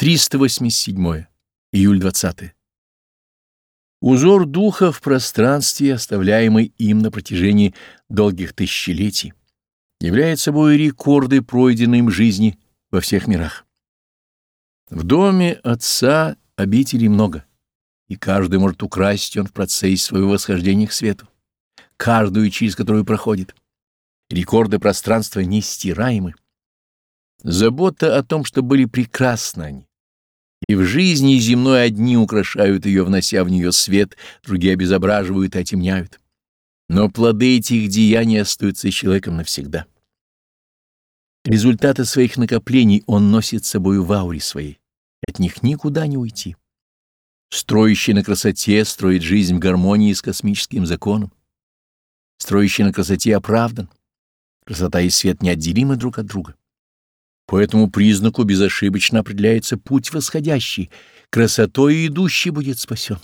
387. Июль 20. Узор духа в пространстве, оставляемый им на протяжении долгих тысячелетий, является собой рекорды пройденной им жизни во всех мирах. В доме Отца обителей много, и каждый может украсть он в процессе своего восхождения к свету, каждую, через которую проходит. Рекорды пространства нестираемы. Забота о том, что были прекрасны они, и в жизни земной одни украшают ее, внося в нее свет, другие обезображивают и отемняют. Но плоды этих деяний остаются человеком навсегда. Результаты своих накоплений он носит с собой в ауре своей. От них никуда не уйти. Строящий на красоте строит жизнь в гармонии с космическим законом. Строящий на красоте оправдан. Красота и свет неотделимы друг от друга. По этому признаку безошибочно определяется путь восходящий, красотой идущий будет спасен.